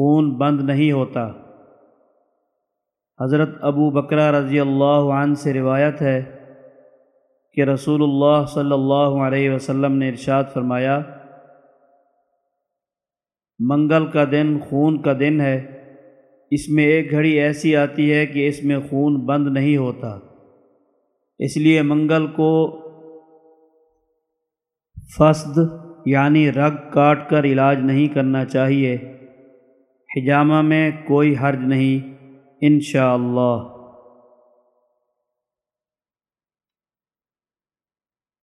خون بند نہیں ہوتا۔ حضرت ابو بکرہ رضی اللہ عنہ سے روایت ہے کہ رسول اللہ صلی اللہ علیہ وسلم نے ارشاد فرمایا، منگل کا دن خون کا دن ہے، اس میں ایک گھڑی ایسی آتی ہے کہ اس میں خون بند نہیں ہوتا۔ اس لیے منگل کو فسد یعنی رگ کاٹ کر علاج نہیں کرنا چاہیے۔ حجامہ میں کوئی حرج نہیں انشاءاللہ۔ اللہ